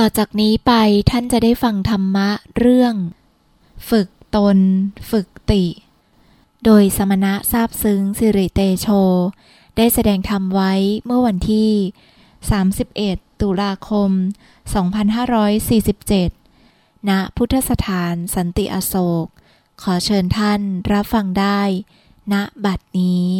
ต่อจากนี้ไปท่านจะได้ฟังธรรมะเรื่อง ฝึกตน ฝึกติ โดยสมณะทราบซึ้งสิริเตโช ได้แสดงธรรมไว้เมื่อวันที่ 31 ตุลาคม 2547 ณ พุทธสถานสันติอโศก ขอเชิญท่านรับฟังได้ ณบัดนี้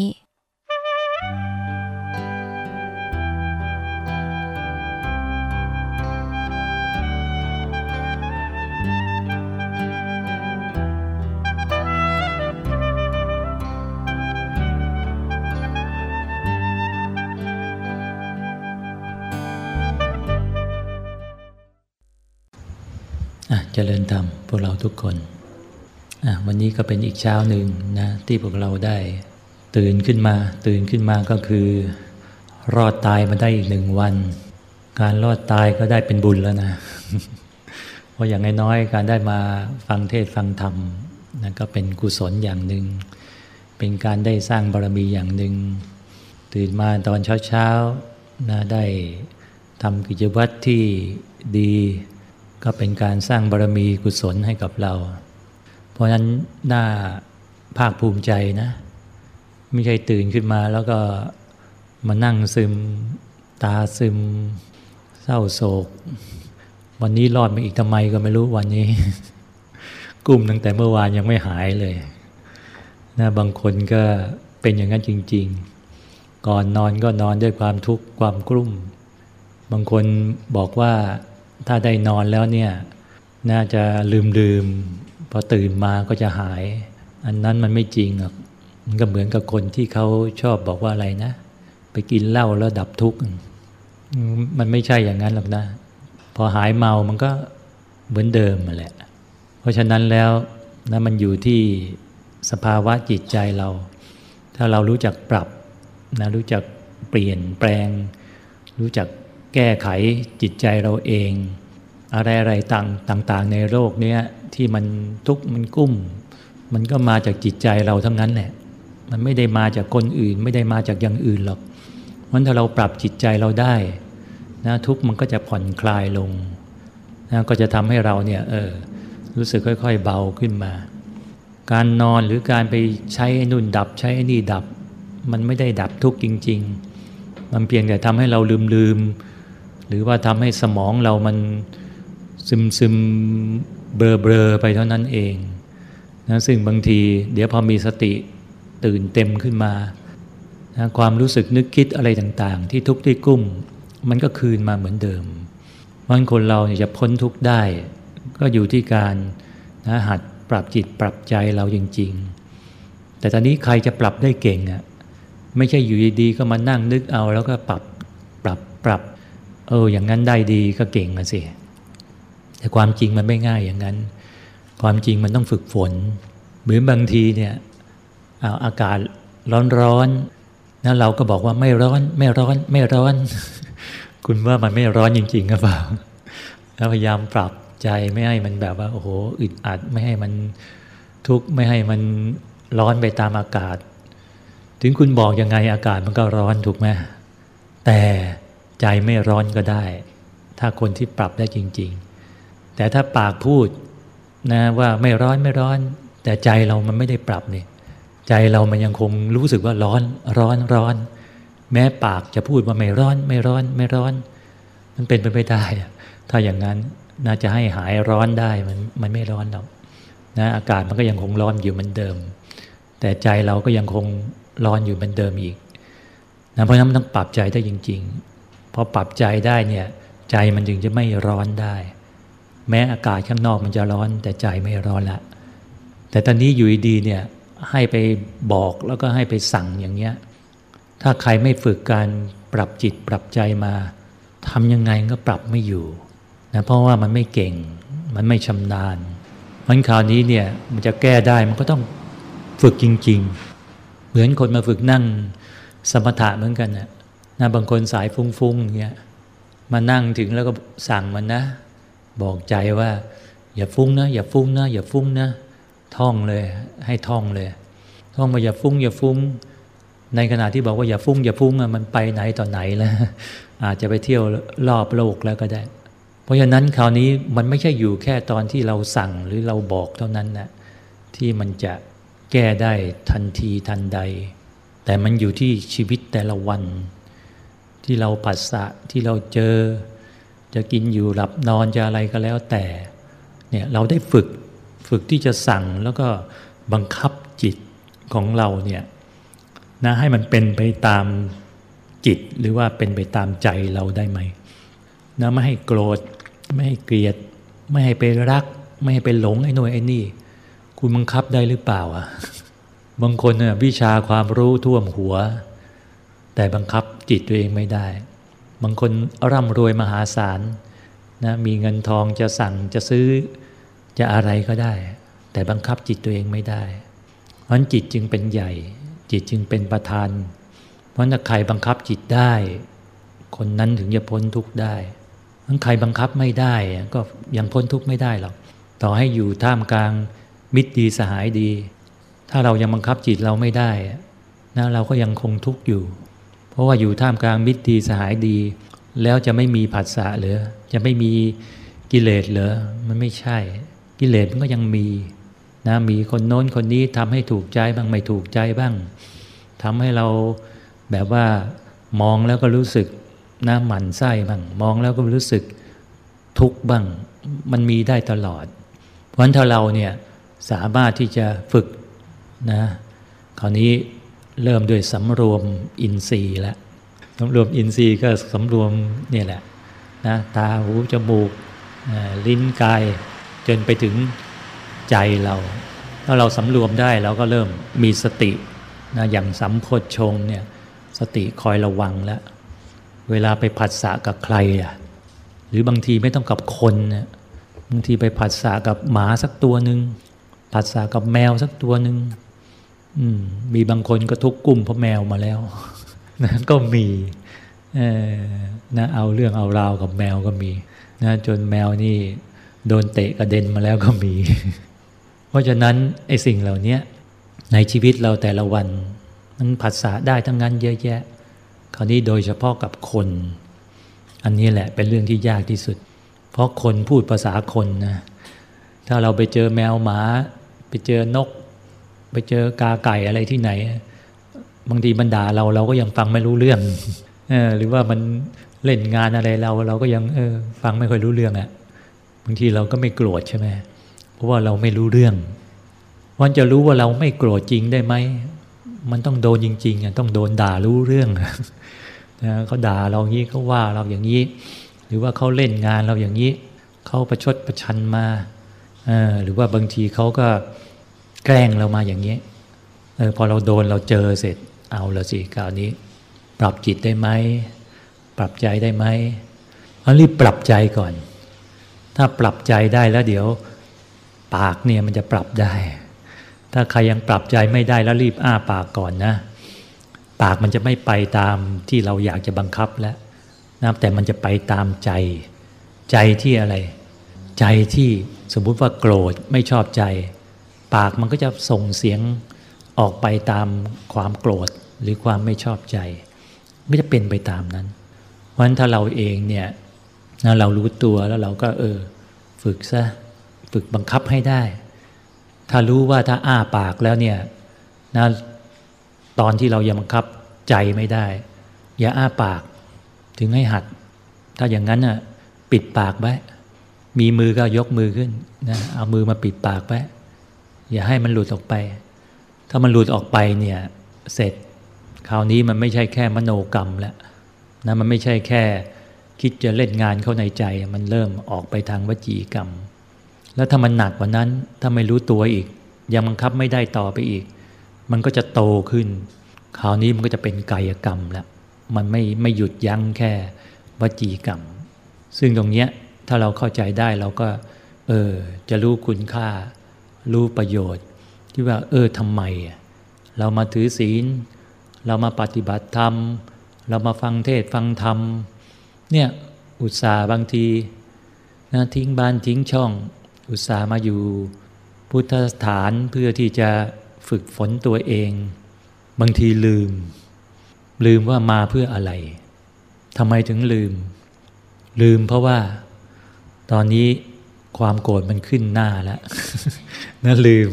เจริญธรรมพวกเราทุกคนวันนี้ก็เป็นอีกเช้าหนึ่งนะที่พวกเราได้ ตื่นขึ้นมา ตื่นขึ้นมาก็คือ รอดตายมาได้อีกหนึ่งวัน การรอดตายก็ได้เป็นบุญแล้วนะเพราะอย่างน้อยๆการได้มาฟังเทศฟังธรรมนะก็เป็นกุศลอย่างหนึ่งเป็นการได้สร้างบารมีอย่างหนึ่งตื่นมาตอนเช้าๆนะได้ทำกิจวัตรที่ดี ก็เป็นการสร้างบารมีกุศลให้กับเรา เพราะฉะนั้นน่าภาคภูมิใจนะไม่ใช่ตื่นขึ้นมาแล้วก็มานั่งซึมตาซึม เศร้าโศก วันนี้รอดมาอีกทำไมก็ไม่รู้วันนี้กุ้มตั้งแต่เมื่อวานยังไม่หายเลยนะบางคนก็เป็นอย่างนั้นจริง ๆ ก่อนนอนก็นอนด้วยความทุกข์ความกลุ้ม บางคนบอกว่า ถ้าได้นอนแล้วเนี่ยน่าจะลืมลืมพอตื่นมาก็จะหาย อันนั้นมันไม่จริงหรอกมันก็เหมือนกับคนที่เขาชอบบอกว่าอะไรนะ ไปกินเหล้าแล้วดับทุกข์มันไม่ใช่อย่างนั้นหรอกนะ พอหายเมามันก็เหมือนเดิมมาแหละ เพราะฉะนั้นแล้วนะมันอยู่ที่สภาวะจิตใจเรา ถ้าเรารู้จักปรับนะรู้จักเปลี่ยนแปลง รู้จักแก้ไขจิตใจเราเอง อะไรอะไรต่างต่างๆ ในโลกเนี้ที่มันทุกข์มันกุ้ม มันก็มาจากจิตใจเราทั้งนั้นแหละมันไม่ได้มาจากคนอื่น ไม่ได้มาจากอย่างอื่นหรอกเพราะถ้าเราปรับจิตใจเราได้นะทุกข์มันก็จะผ่อนคลายลงนะก็จะทำให้เราเนี่ยเออรู้สึกค่อย ๆ เบาขึ้นมา การนอนหรือการไปใช้นุ่นดับ ใช้นี่ดับ มันไม่ได้ดับทุกข์จริง ๆ มันเพียงแต่ทำให้เราลืมลืมหรือว่าทำให้สมองเรามัน ซึมซึมเบลอเบลอไปเท่านั้นเองนะซึ่งบางที เดี๋ยวพอมีสติตื่นเต็มขึ้นมานะความรู้สึกนึกคิดอะไรต่างๆ ที่ทุกข์ที่กุ้ม มันก็คืนมาเหมือนเดิมวันคนเราเนี่ยจะพ้นทุกข์ได้ ก็อยู่ที่การนะหัดปรับจิตปรับใจเราจริง ๆ แต่ตอนนี้ใครจะปรับได้เก่งอะ่ะไม่ใช่อยู่ดีๆก็มานั่งนึกเอาแล้วก็ปรับปรับปรับ เอออย่างนั้นได้ดีก็เก่งนะสิ แต่ความจริงมันไม่ง่ายอย่างนั้น ความจริงมันต้องฝึกฝนเหมือนบางทีเนี่ยเอาอากาศร้อนๆนะเราก็บอกว่าไม่ร้อน ไม่ร้อน ไม่ร้อน คุณว่ามันไม่ร้อนจริงๆหรือเปล่าแล้วพยายามปรับใจไม่ให้มันแบบว่าโอ้โหอึดอัดไม่ให้มันทุกข์ไม่ให้มันร้อนไปตามอากาศ ถึงคุณบอกยังไงอากาศมันก็ร้อนถูกไหมแต่ใจไม่ร้อนก็ได้ ถ้าคนที่ปรับได้จริง ๆ แต่ถ้าปากพูดนะว่าไม่ร้อนไม่ร้อน แต่ใจเรามันไม่ได้ปรับนี่ใจเรามันยังคงรู้สึกว่าร้อนร้อนร้อน แม้ปากจะพูดว่าไม่ร้อน ไม่ร้อนไม่ร้อน มันเป็นไปไม่ได้ ถ้าอย่างนั้นน่าจะให้หายร้อนได้มันมันไม่ร้อนหรอกนะอากาศมันก็ยังคงร้อนอยู่เหมือนเดิม แต่ใจเราก็ยังคงร้อนอยู่เหมือนเดิมอีกนะเพราะฉะนั้นมันต้องปรับใจได้จริง ๆ พอปรับใจได้เนี่ยใจมันจึงจะไม่ร้อนได้ แม้อากาศข้างนอกมันจะร้อนแต่ใจไม่ร้อนละ แต่ตอนนี้อยู่ดีเนี่ยให้ไปบอกแล้วก็ให้ไปสั่งอย่างเงี้ย ถ้าใครไม่ฝึกการปรับจิตปรับใจมาทำยังไงก็ปรับไม่อยู่นะเพราะว่ามันไม่เก่ง มันไม่ชำนาญมันคราวนี้เนี่ยมันจะแก้ได้มันก็ต้องฝึกจริง ๆ เหมือนคนมาฝึกนั่งสมถะเหมือนกันนะนะบางคนสายฟุ้งๆอย่างเงี้ยมานั่งถึงแล้วก็สั่งมันนะ บอกใจว่า อย่าฟุ้งนะ อย่าฟุ้งนะ อย่าฟุ้งนะ ท่องเลย ให้ท่องเลย ท่องมาอย่าฟุ้ง อย่าฟุ้ง ในขณะที่บอกว่าอย่าฟุ้งอย่าฟุ้งมันไปไหนต่อไหนแล้วอาจจะไปเที่ยวรอบโลกแล้วก็ได้ เพราะฉะนั้นคราวนี้มันไม่ใช่อยู่แค่ตอนที่เราสั่งหรือเราบอกเท่านั้นนะที่มันจะแก้ได้ทันทีทันใด แต่มันอยู่ที่ชีวิตแต่ละวัน ที่เราผัสสะที่เราเจอ จะกินอยู่หลับนอนจะอะไรก็แล้วแต่เนี่ยเราได้ฝึกฝึกที่จะสั่งแล้วก็บังคับจิตของเราเนี่ยนะให้มันเป็นไปตามจิตหรือว่าเป็นไปตามใจเราได้ไหมนะไม่ให้โกรธไม่ให้เกลียด ไม่ให้ไปรัก ไม่ให้ไปหลงไอ้น่นไอ้นี่ คุณบังคับได้หรือเปล่าอะบางคนเนี่ยวิชาความรู้ท่วมหัว แต่บังคับจิตตัวเองไม่ได้ บางคนร่ำรวยมหาศาลนะมีเงินทองจะสั่งจะซื้อจะอะไรก็ได้ แต่บังคับจิตตัวเองไม่ได้ เพราะจิตจึงเป็นใหญ่ จิตจึงเป็นประธาน เพราะถ้าใครบังคับจิตได้ คนนั้นถึงจะพ้นทุกข์ได้ถ้าใครบังคับไม่ได้ก็ยังพ้นทุกข์ไม่ได้หรอกต่อให้อยู่ท่ามกลางมิตรดีสหายดี ถ้าเรายังบังคับจิตเราไม่ได้นะเราก็ยังคงทุกข์อยู่ เพราะว่าอยู่ท่ามกลางมิตรดีสหายดี แล้วจะไม่มีผัสสะหรือ จะไม่มีกิเลสเหรอมันไม่ใช่ กิเลสมันก็ยังมีนะมีคนโน้นคนนี้ทำให้ถูกใจบ้างไม่ถูกใจบ้างทำให้เราแบบว่ามองแล้วก็รู้สึกนะหมันไส้บ้างมองแล้วก็รู้สึกทุกข์บ้าง มันมีได้ตลอด เพราะฉะนั้นถ้าเราเนี่ยสามารถที่จะฝึกนะคราวนี้ เริ่มด้วยสำรวมอินทรีย์แล้วสำรวมอินทรีย์ก็สำรวมเนี่ยแหละนะตาหูจมูกลิ้นกาย จนไปถึงใจเราถ้าเราสำรวมได้เราก็เริ่มมีสตินะอย่างสัมโพชงเนี่ยสติคอยระวังแล้ว เวลาไปผัสสะกับใครอะหรือบางทีไม่ต้องกับคนนะบางทีไปผัสสะกับหมาสักตัวหนึ่งผัสสะกับแมวสักตัวหนึ่ง มีบางคนก็ทุกกุ้มเพราะแมวมาแล้วนะก็มีนะเอาเรื่องเอาราวกับแมวก็มีนะจนแมวนี่โดนเตะกระเด็นมาแล้วก็มี เพราะฉะนั้นไอ้สิ่งเหล่านี้ในชีวิตเราแต่ละวัน มันผัสสะได้ทั้งนั้นเยอะแยะ คราวนี้โดยเฉพาะกับคน อันนี้แหละเป็นเรื่องที่ยากที่สุด เพราะคนพูดภาษาคนนะถ้าเราไปเจอแมวหมา ไปเจอนก ไปเจอกาไก่อะไรที่ไหน บางทีบรรดาเราเราก็ยังฟังไม่รู้เรื่องอหรือว่ามันเล่นงานอะไรเรา เราก็ยังเออ ฟังไม่ค่อยรู้เรื่องอะ่ะบางทีเราก็ไม่โกรธใช่ไหมเพราะว่าเราไม่รู้เรื่องวันจะรู้ว่าเราไม่โกรธจริงได้ไหมมันต้องโดนจริงๆอะต้องโดนด่ารู้เรื่องนะเขาด่าเราอย่างนี้เขาว่าเราอย่างนี้ หรือว่าเขาเล่นงานเราอย่างนี้เขาประชดประชันมาหรือว่าบางทีเขาก็ แกล้งเรามาอย่างนี้ออพอเราโดนเราเจอเสร็จเอาละสิคราวนี้ ปรับจิตได้ไหมปรับใจได้ไหมเรีบปรับใจก่อน ถ้าปรับใจได้แล้วเดี๋ยวปากเนี่ยมันจะปรับได้ ถ้าใครยังปรับใจไม่ได้แล้วรีบอ้าปากก่อนนะ ปากมันจะไม่ไปตามที่เราอยากจะบังคับแล้วนะแต่มันจะไปตามใจ ใจที่อะไร ใจที่สมมุติว่าโกรธไม่ชอบใจ ปากมันก็จะส่งเสียงออกไปตามความโกรธหรือความไม่ชอบใจไม่จะเป็นไปตามนั้นเพราะฉะนั้นถ้าเราเองเนี่ยเรารู้ตัวแล้วเราก็เออ ฝึกซะฝึกบังคับให้ได้ ถ้ารู้ว่าถ้าอ้าปากแล้วเนี่ยนะตอนที่เรายังบังคับใจไม่ได้ อย่าอ้าปากถึงให้หัด ถ้าอย่างนั้นน่ะปิดปากไว้มีมือก็ยกมือขึ้นนะเอามือมาปิดปากไว้ อย่าให้มันหลุดออกไป ถ้ามันหลุดออกไปเนี่ยเสร็จ คราวนี้มันไม่ใช่แค่มโนกรรมแล้วนะมันไม่ใช่แค่คิดจะเล่นงานเข้าในใจ มันเริ่มออกไปทางวจีกรรม แล้วถ้ามันหนักกว่านั้นถ้าไม่รู้ตัวอีก ยังบังคับไม่ได้ต่อไปอีก มันก็จะโตขึ้น คราวนี้มันก็จะเป็นกายกรรมแล้วมันไม่ไม่หยุดยั้งแค่วจีกรรม ซึ่งตรงเนี้ยถ้าเราเข้าใจได้เราก็ เออจะรู้คุณค่า รู้ประโยชน์ ที่ว่า เออทำไม เรามาถือศีล เรามาปฏิบัติธรรม เรามาฟังเทศฟังธรรม เนี่ยอุตส่าห์บางทีนะทิ้งบ้านทิ้งช่อง อุตส่าห์มาอยู่ พุทธสถานเพื่อที่จะฝึกฝนตัวเอง บางทีลืม ลืมว่ามาเพื่ออะไรทำไมถึงลืม ลืมเพราะว่า ตอนนี้ ความโกรธมันขึ้นหน้าแล้วนะลืม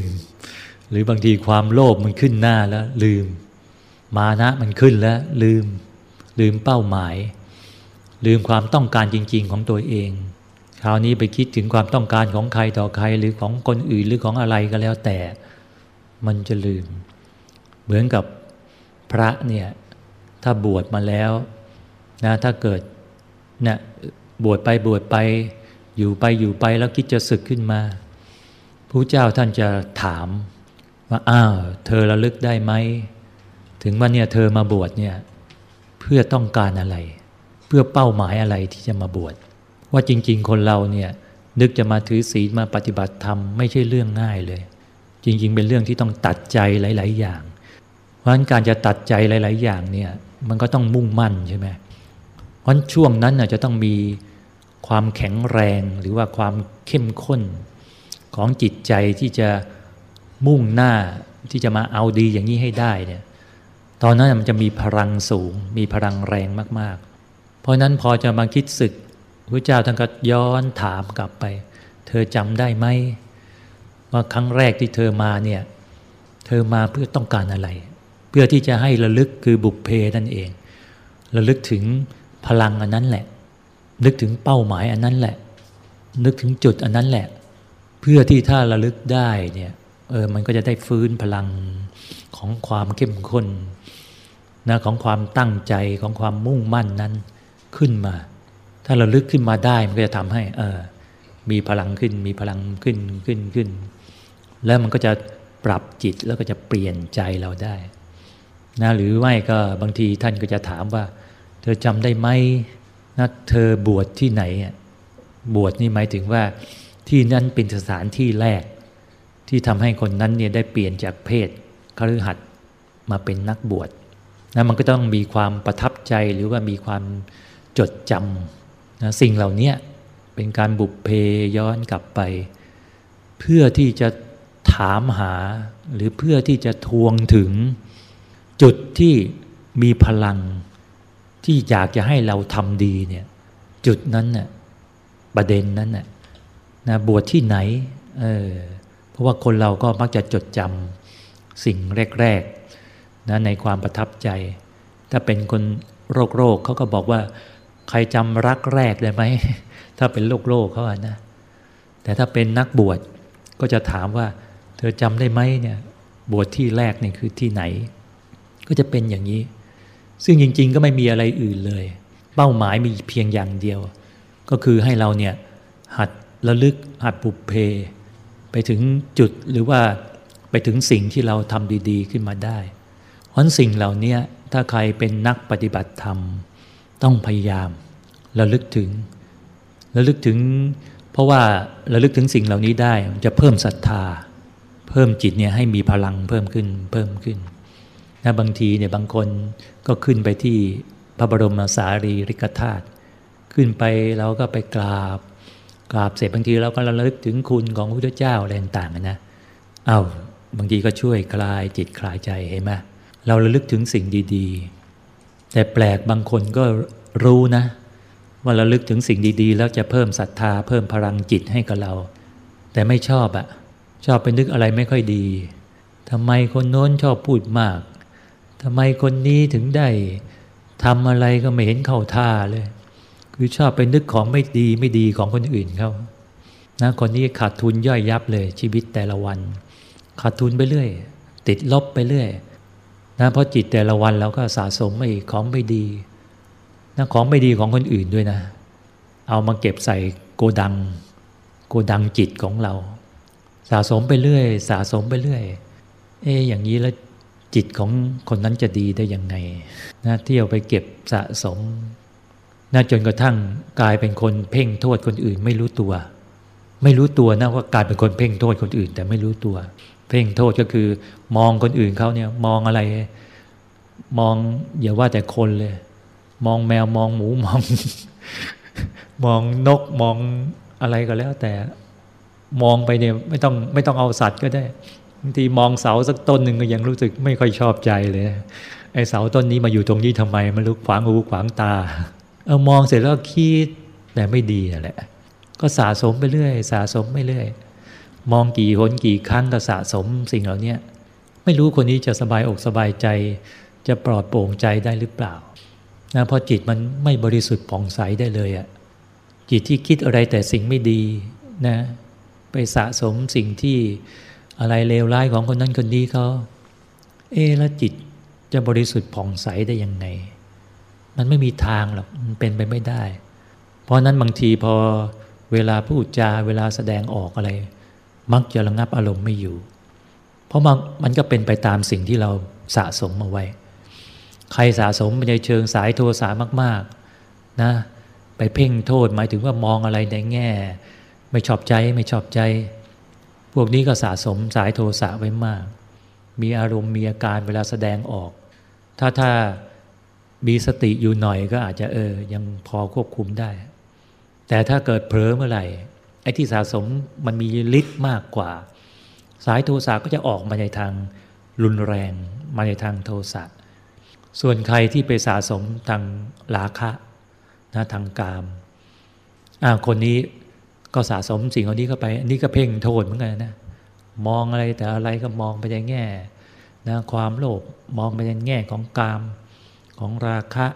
หรือบางทีความโลภมันขึ้นหน้าแล้ว ลืม มานะมันขึ้นแล้ว ลืม ลืมเป้าหมาย ลืมความต้องการจริง ๆ ของตัวเอง คราวนี้ไปคิดถึงความต้องการของใครต่อใครหรือของคนอื่นหรือของอะไรก็แล้วแต่ มันจะลืม เหมือนกับพระเนี่ยถ้าบวชมาแล้วนะถ้าเกิดเนี่ยบวชไปบวชไป อยู่ไปอยู่ไปแล้วคิดจะศึกขึ้นมาพระเจ้าท่านจะถามว่าอ้าวเธอระลึกได้ไหมถึงว่าเนี่ยเธอมาบวชเนี่ยเพื่อต้องการอะไร เพื่อเป้าหมายอะไรที่จะมาบวชว่าจริง ๆ คนเราเนี่ยนึกจะมาถือศีลมาปฏิบัติธรรมไม่ใช่เรื่องง่ายเลย จริง ๆ เป็นเรื่องที่ต้องตัดใจหลาย ๆ อย่าง เพราะฉะนั้นการจะตัดใจหลาย ๆ อย่างเนี่ยมันก็ต้องมุ่งมั่นใช่ไหมเพราะช่วงนั้นจะต้องมี ความแข็งแรงหรือว่าความเข้มข้นของจิตใจที่จะมุ่งหน้าที่จะมาเอาดีอย่างนี้ให้ได้เนี่ยตอนนั้นมันจะมีพลังสูง มีพลังแรงมากๆ เพราะนั้นพอจะมาคิดศึกพระเจ้าท่านก็ย้อนถามกลับไป เธอจำได้ไหมว่าครั้งแรกที่เธอมาเนี่ยเธอมาเพื่อต้องการอะไร เพื่อที่จะให้ระลึกคือบุพเพนั่นเอง ระลึกถึงพลังอันนั้นแหละ นึกถึงเป้าหมายอันนั้นแหละ นึกถึงจุดอันนั้นแหละ เพื่อที่ถ้าระลึกได้เนี่ยเออมันก็จะได้ฟื้นพลังของความเข้มข้นนะของความตั้งใจของความมุ่งมั่นนั้นขึ้นมา ถ้าเราลึกขึ้นมาได้มันก็จะทำให้เออมีพลังขึ้นมีพลังขึ้นขึ้นขึ้น แล้วมันก็จะปรับจิตแล้วก็จะเปลี่ยนใจเราได้นะหรือไม่ก็บางทีท่านก็จะถามว่า เธอจำได้ไหม นะเธอบวชที่ไหนบวชนี่หมายถึงว่าที่นั้นเป็นสถานที่แรก ที่ทำให้คนนั้นเนี่ยได้เปลี่ยนจากเพศคฤหัสถ์มาเป็นนักบวชนะมันก็ต้องมีความประทับใจหรือว่ามีความจดจำนะสิ่งเหล่านี้เป็นการบุพเพย้อนกลับไป เพื่อที่จะถามหาหรือเพื่อที่จะทวงถึงจุดที่มีพลัง ที่อยากจะให้เราทำดีเนี่ยจุดนั้นน่ะประเด็นนั้นน่ะนะบวชที่ไหนเออเพราะว่าคนเราก็มักจะจดจำสิ่งแรกๆนะในความประทับใจ ถ้าเป็นคนโรคโรคเขาก็บอกว่า ใครจำรักแรกได้ไหม ถ้าเป็นโรคโรคเขาอะนะ แต่ถ้าเป็นนักบวชก็จะถามว่า เธอจำได้ไหมเนี่ยบวชที่แรกเนี่ยคือที่ไหน ก็จะเป็นอย่างนี้ ซึ่งจริง ๆ ก็ไม่มีอะไรอื่นเลย เป้าหมายมีเพียงอย่างเดียว ก็คือให้เราเนี่ยหัดระลึกหัดปุเพ ไปถึงจุดหรือว่าไปถึงสิ่งที่เราทำดีๆ ขึ้นมาได้เพราะสิ่งเหล่านี้ถ้าใครเป็นนักปฏิบัติธรรม ต้องพยายามระลึกถึงระลึกถึง เพราะว่าระลึกถึงสิ่งเหล่านี้ได้จะเพิ่มศรัทธา เพิ่มจิตเนี่ยให้มีพลังเพิ่มขึ้นเพิ่มขึ้น นะบางทีเนี่ยบางคนก็ขึ้นไปที่พระบรมสารีริกธาตุขึ้นไปเราก็ไปกราบ กราบเสร็จบางทีเราก็ระลึกถึงคุณของพระพุทธเจ้าอะไรต่างๆนะเอา้าบางทีก็ช่วยคลายจิตคลายใจเห็นไหมเราระลึกถึงสิ่งดีๆ แต่แปลกบางคนก็รู้นะ ว่าระลึกถึงสิ่งดีๆ แล้วจะเพิ่มศรัทธาเพิ่มพลังจิตให้กับเรา แต่ไม่ชอบอะชอบไปนึกอะไรไม่ค่อยดีทำไมคนโน้นชอบพูดมาก ทำไมคนนี้ถึงได้ทำอะไรก็ไม่เห็นเข้าท่าเลย คือชอบไปนึกของไม่ดีไม่ดีของคนอื่นเขานะคนนี้ขาดทุนย่อยยับเลย ชีวิตแต่ละวัน ขาดทุนไปเรื่อย ติดลบไปเรื่อยนะเพราะจิตแต่ละวันเราก็สะสมไอ้ของไม่ดีนะของไม่ดีของคนอื่นด้วยนะ เอามาเก็บใส่โกดัง โกดังจิตของเรา สะสมไปเรื่อย สะสมไปเรื่อย เอ๊อย่างนี้แล้ว จิตของคนนั้นจะดีได้ยังไงนะเที่ยวไปเก็บสะสมนะจนกระทั่งกลายเป็นคนเพ่งโทษคนอื่นไม่รู้ตัว ไม่รู้ตัวนะว่ากลายเป็นคนเพ่งโทษคนอื่น แต่ไม่รู้ตัว เพ่งโทษก็คือ มองคนอื่นเขาเนี่ยมองอะไร มองอย่าว่าแต่คนเลย มองแมวมองหมูมอง มองนกมองอะไรก็แล้ว แต่มองไปเนี่ยไม่ต้องไม่ต้องเอาสัตว์ก็ได้ บางทีมองเสาสักต้นหนึ่งก็ยังรู้สึกไม่ค่อยชอบใจเลยไอ้เสาต้นนี้มาอยู่ตรงนี้ทำไมมันลุกขวางหูขวางตา เอามองเสร็จแล้วคิดแต่ไม่ดีนั่นแหละ ก็สะสมไปเรื่อย สะสมไปเรื่อย มองกี่หนกี่ครั้งก็สะสมสิ่งเหล่านี้ไม่รู้คนนี้จะสบายอกสบายใจ จะปลอดโปร่งใจได้หรือเปล่านะพราะจิตมันไม่บริสุทธิ์ผ่องใสได้เลยอะจิตที่คิดอะไรแต่สิ่งไม่ดีนะ ไปสะสมสิ่งที่ อะไรเลวร้ายของคนนั้นคนนี้เขาเอแล้วจิตจะบริสุทธิ์ผ่องใสได้ยังไง มันไม่มีทางหรอกมันเป็นไปไม่ได้ เพราะนั้นบางทีพอเวลาพูดจาเวลาแสดงออกอะไร มักจะระงับอารมณ์ไม่อยู่ เพราะมันมันก็เป็นไปตามสิ่งที่เราสะสมมาไว้ ใครสะสมในเชิงสายโทสะมาก ๆนะ ไปเพ่งโทษหมายถึงว่ามองอะไรในแง่ ไม่ชอบใจไม่ชอบใจ พวกนี้ก็สะสมสายโทสะไว้มาก มีอารมณ์มีอาการเวลาแสดงออก ถ้าถ้ามีสติอยู่หน่อยก็อาจจะเออ ยังพอควบคุมได้ แต่ถ้าเกิดเผลอเมื่อไหร่ไอ้ที่สะสมมันมีฤทธิ์มากกว่า สายโทสะก็จะออกมาในทางรุนแรง มาในทางโทสะส่วนใครที่ไปสะสมทางลาคะนะทางกามอ่าคนนี้ ก็สะสมสิ่งเหล่านี้เข้าไป อันนี้ก็เพ่งโทษเหมือนกันนะ มองอะไรแต่อะไรก็มองไปในแง่นะความโลภมองไปในแง่ของกามของราคะ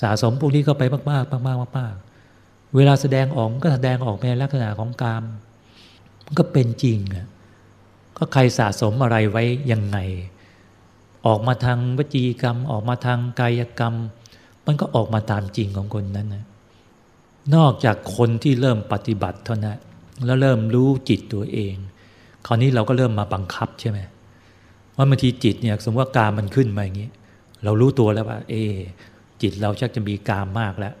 สะสมพวกนี้เข้าไปมากๆมากๆมากๆเวลาแสดงออกก็แสดงออกในลักษณะของกามมันก็เป็นจริงอะก็ใครสะสมอะไรไว้ยังไง ออกมาทางวจีกรรม ออกมาทางกายกรรม มันก็ออกมาตามจริงของคนนั้นนะ นอกจากคนที่เริ่มปฏิบัติเท่านั้นแล้วเริ่มรู้จิตตัวเอง คราวนี้เราก็เริ่มมาบังคับใช่ไหมว่าบางทีจิตเนี่ยสมมติว่าการมันขึ้นมาอย่างนี้ เรารู้ตัวแล้วว่า เอ จิตเราชักจะมีกามมากแล้ว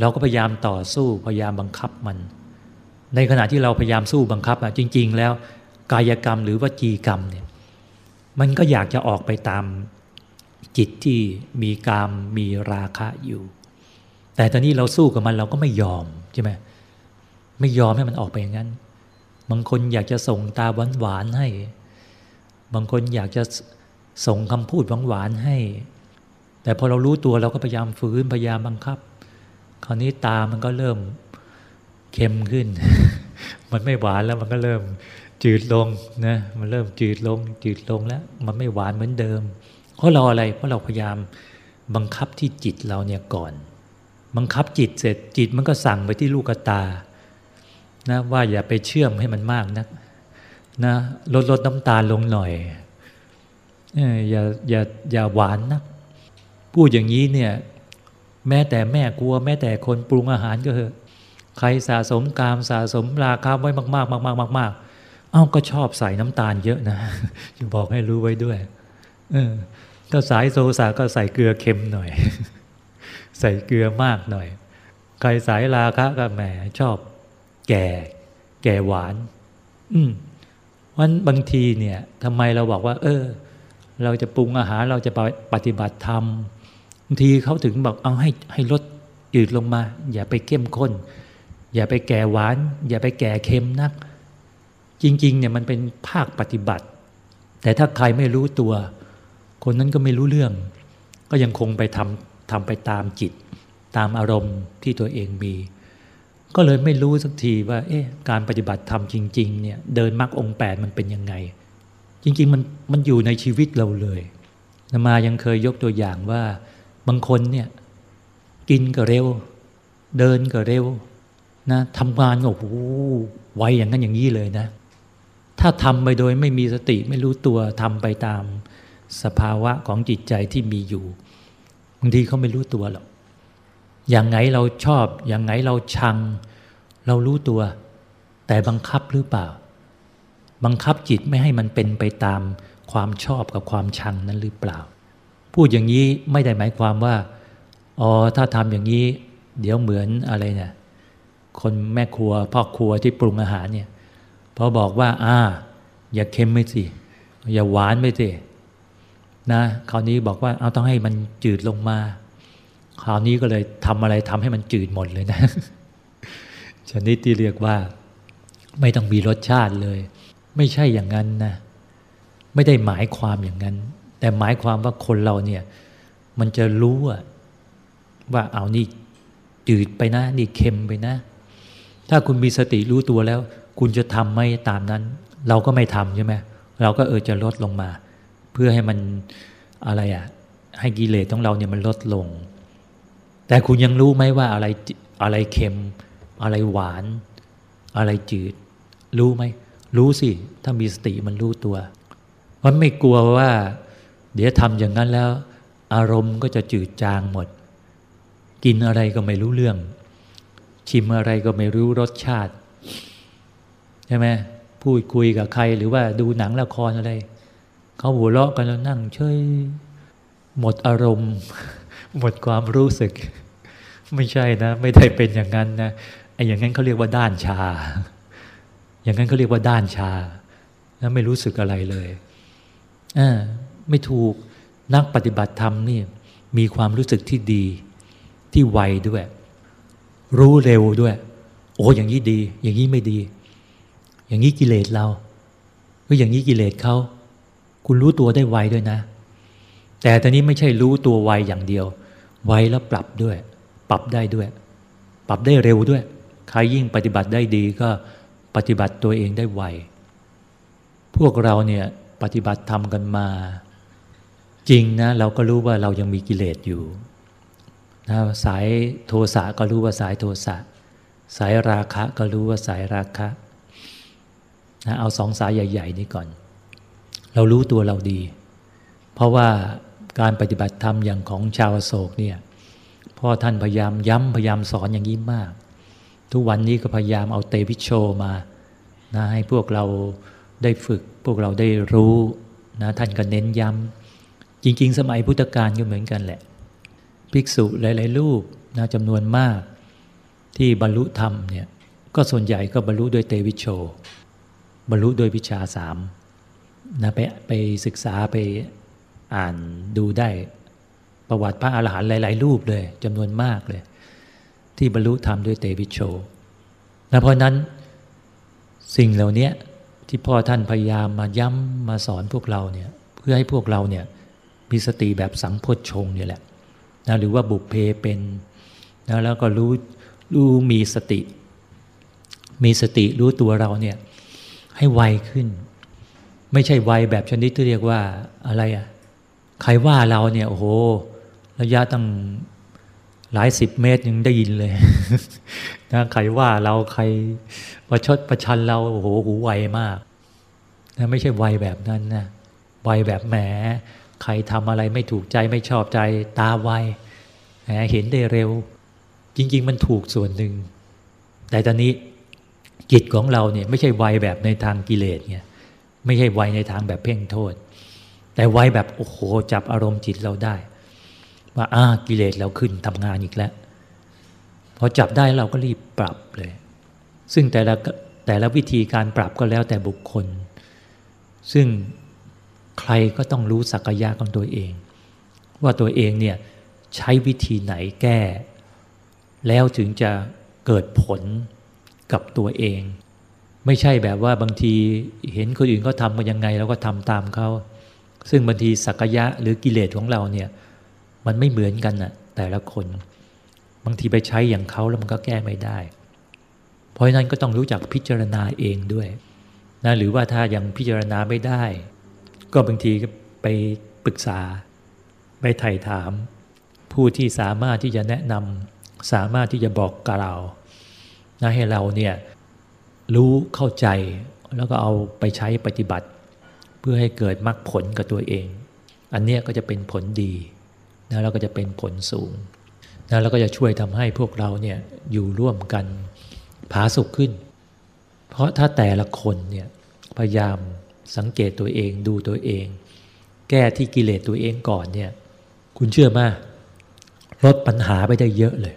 เราก็พยายามต่อสู้พยายามบังคับมัน ในขณะที่เราพยายามสู้บังคับอะจริง ๆ แล้ว กายกรรมหรือวจีกรรมเนี่ยมันก็อยากจะออกไปตามจิตที่มีกามมีราคะอยู่ แต่ตอนนี้เราสู้กับมันเราก็ไม่ยอมใช่ไหมไม่ยอมให้มันออกไปอย่างนั้น บางคนอยากจะส่งตาหวานๆให้ บางคนอยากจะส่งคำพูดหวานๆให้ แต่พอเรารู้ตัวเราก็พยายามฝืนพยายามบังคับ คราวนี้ตามันก็เริ่มเค็มขึ้น มันไม่หวานแล้วมันก็เริ่มจืดลงนะมันเริ่มจืดลง จืดลงแล้ว มันไม่หวานเหมือนเดิม เพราะเราอะไรเพราะเราพยายามบังคับที่จิตเราเนี่ยก่อน บังคับจิตเสร็จจิตมันก็สั่งไปที่ลูกตานะว่าอย่าไปเชื่อมให้มันมากนักนะลดลดน้ำตาลลงหน่อยอย่าอย่าอย่าหวานนักพูดอย่างนี้เนี่ยแม้แต่แม่กลัว แม้แต่คนปรุงอาหารก็เถอะใครสะสมกามสะสมราคาไว้มาก ๆ มากๆมากๆเอ้าก็ชอบใส่น้ำตาลเยอะนะจะบอกให้รู้ไว้ด้วยเออถ้าสายโซสาก็ใส่เกลือเค็มหน่อย ใส่เกลือมากหน่อย ใครสายราคะก็แหมชอบ แก่ แก่หวาน อืมวันบางทีเนี่ยทำไมเราบอกว่า เออ เราจะปรุงอาหารเราจะปฏิบัติธรรมบางทีเขาถึงบอกเอาให้ให้ลดจืดลงมา อย่าไปเข้มข้น อย่าไปแก่หวาน อย่าไปแก่เค็มนัก จริง ๆ เนี่ยมันเป็นภาคปฏิบัติ แต่ถ้าใครไม่รู้ตัว คนนั้นก็ไม่รู้เรื่อง ก็ยังคงไปทำ ทำไปตามจิต ตามอารมณ์ที่ตัวเองมี ก็เลยไม่รู้สักทีว่า เอ๊ะการปฏิบัติธรรมจริงๆเนี่ยเดินมรรคองแปดมันเป็นยังไง จริง ๆ มันมันอยู่ในชีวิตเราเลยนมายังเคยยกตัวอย่างว่าบางคนเนี่ยกินก็เร็ว เดินก็เร็วนะทำงานก็โอ้โหไวอย่างนั้นอย่างนี้เลยนะ ถ้าทำไปโดยไม่มีสติไม่รู้ตัวทำไปตามสภาวะของจิตใจที่มีอยู่ บางทีเขาไม่รู้ตัวหรอกอย่างไงเราชอบ อย่างไงเราชัง เรารู้ตัว แต่บังคับหรือเปล่า บังคับจิตไม่ให้มันเป็นไปตามความชอบกับความชังนั้นหรือเปล่า พูดอย่างนี้ไม่ได้หมายความว่าอ๋อถ้าทำอย่างนี้ เดี๋ยวเหมือนอะไรเนี่ยคนแม่ครัวพ่อครัวที่ปรุงอาหารเนี่ยพอบอกว่า อ่า อย่าเค็มไม่สิ อย่าหวานไม่สิ นะคราวนี้บอกว่าเอาต้องให้มันจืดลงมา คราวนี้ก็เลยทำอะไรทำให้มันจืดหมดเลยนะชนิดที่เรียกว่า ไม่ต้องมีรสชาติเลย ไม่ใช่อย่างนั้นนะไม่ได้หมายความอย่างนั้น แต่หมายความว่าคนเราเนี่ย มันจะรู้ว่าเอานี่จืดไปนะ นี่เค็มไปนะ ถ้าคุณมีสติรู้ตัวแล้ว คุณจะทำไม่ตามนั้น เราก็ไม่ทำใช่ไหมเราก็เออจะลดลงมา เพื่อให้มันอะไรอะ่ะให้กิเลสของเราเนี่ยมันลดลง แต่คุณยังรู้ไหมว่าอะไรอะไรเค็ม อะไรหวาน อะไรจืด รู้ไหม รู้สิ ถ้ามีสติมันรู้ตัว มันไม่กลัวว่า เดี๋ยวทำอย่างนั้นแล้ว อารมณ์ก็จะจืดจางหมด กินอะไรก็ไม่รู้เรื่อง ชิมอะไรก็ไม่รู้รสชาติ ใช่ไหมพูดคุยกับใครหรือว่าดูหนังละครอะไร เขาหัวเราะกันแล้วนั่งเฉยหมดอารมณ์ หมดความรู้สึก ไม่ใช่นะ ไม่ได้เป็นอย่างนั้นนะไอ้อย่างนั้นเขาเรียกว่าด้านชา อย่างนั้นเขาเรียกว่าด้านชา แล้วไม่รู้สึกอะไรเลยอ่าไม่ถูกนักปฏิบัติธรรมนี่มีความรู้สึกที่ดี ที่ไวด้วย รู้เร็วด้วย โอ้อย่างนี้ดี อย่างนี้ไม่ดี อย่างนี้กิเลสเราก็อย่างนี้กิเลสเขา คุณรู้ตัวได้ไวด้วยนะ แต่ตอนนี้ไม่ใช่รู้ตัวไวอย่างเดียว ไวแล้วปรับด้วย ปรับได้ด้วย ปรับได้เร็วด้วย ใครยิ่งปฏิบัติได้ดีก็ปฏิบัติตัวเองได้ไว พวกเราเนี่ยปฏิบัติทำกันมา จริงนะ เราก็รู้ว่าเรายังมีกิเลสอยู่นะสายโทสะก็รู้ว่าสายโทสะสายราคะก็รู้ว่าสายราคะนะเอาสองสายใหญ่ ๆ นี้ก่อน เรารู้ตัวเราดี เพราะว่าการปฏิบัติธรรมอย่างของชาวโศกเนี่ยพ่อท่านพยายามย้ำพยายามสอนอย่างนี้มาก ทุกวันนี้ก็พยายามเอาเตวิชโชมานะให้พวกเราได้ฝึก พวกเราได้รู้นะท่านก็เน้นย้ำจริง ๆ สมัยพุทธกาลก็เหมือนกันแหละ ภิกษุหลาย ๆ รูปนะจำนวนมากที่บรรลุธรรมเนี่ยก็ส่วนใหญ่ก็บรรลุด้วยเตวิชโช บรรลุด้วยวิชาสาม นะไปไปศึกษาไปอ่านดูได้ประวัติพระอาหารหันต์หลาย ๆ รูปเลยจำนวนมากเลย ที่บรรลุธรรมด้วยเตวิโชนะเพราะนั้นสิ่งเหล่านี้ที่พ่อท่านพยายามมาย้ำมาสอนพวกเราเนี่ยเพื่อให้พวกเราเนี่ยมีสติแบบสังพชงเนี่ยแหละนะหรือว่าบุพเพเป็นนะแล้วก็รู้รู้มีสติ มีสติรู้ตัวเราเนี่ยให้ไวขึ้น ไม่ใช่ไวแบบชนิดที่เรียกว่าอะไรอะใครว่าเราเนี่ยโอ้โห ระยะตั้งหลายสิบเมตรยังได้ยินเลยนะใครว่าเราใครประชดประชันเราโอ้โหหูไวมากนะไม่ใช่ไวแบบนั้นนะไวแบบแหมใครทำอะไรไม่ถูกใจไม่ชอบใจตาไวแหมเห็นได้เร็ว จริง ๆ มันถูกส่วนหนึ่ง แต่ตอนนี้จิตของเราเนี่ยไม่ใช่ไวแบบในทางกิเลสเนี่ย ไม่ใช่ไวในทางแบบเพ่งโทษ แต่ไวแบบโอ้โหจับอารมณ์จิตเราได้ ว่าอ้ากิเลสเราขึ้นทำงานอีกแล้วพอจับได้เราก็รีบปรับเลย ซึ่งแต่ละแต่ละวิธีการปรับก็แล้วแต่บุคคล ซึ่งใครก็ต้องรู้ศักยะของตัวเอง ว่าตัวเองเนี่ยใช้วิธีไหนแก้ แล้วถึงจะเกิดผลกับตัวเอง ไม่ใช่แบบว่าบางทีเห็นคนอื่นเขาทำกันยังไงเราก็ทำตามเขาซึ่งบางทีศักยะหรือกิเลสของเราเนี่ย มันไม่เหมือนกันน่ะ แต่ละคน บางทีไปใช้อย่างเขาแล้วมันก็แก้ไม่ได้ เพราะฉะนั้นก็ต้องรู้จักพิจารณาเองด้วยนะหรือว่าถ้ายังพิจารณาไม่ได้ ก็บางทีไปปรึกษา ไปไถ่ถาม ผู้ที่สามารถที่จะแนะนำสามารถที่จะบอกกับเรานะให้เราเนี่ย รู้เข้าใจ แล้วก็เอาไปใช้ปฏิบัติ เพื่อให้เกิดมรรคผลกับตัวเอง อันเนี้ยก็จะเป็นผลดีนะแล้วก็จะเป็นผลสูงนะแล้วก็จะช่วยทำให้พวกเราเนี่ยอยู่ร่วมกันผาสุขขึ้น เพราะถ้าแต่ละคนเนี่ยพยายามสังเกตตัวเองดูตัวเอง แก้ที่กิเลสตัวเองก่อนเนี่ยคุณเชื่อมาลดปัญหาไปได้เยอะเลย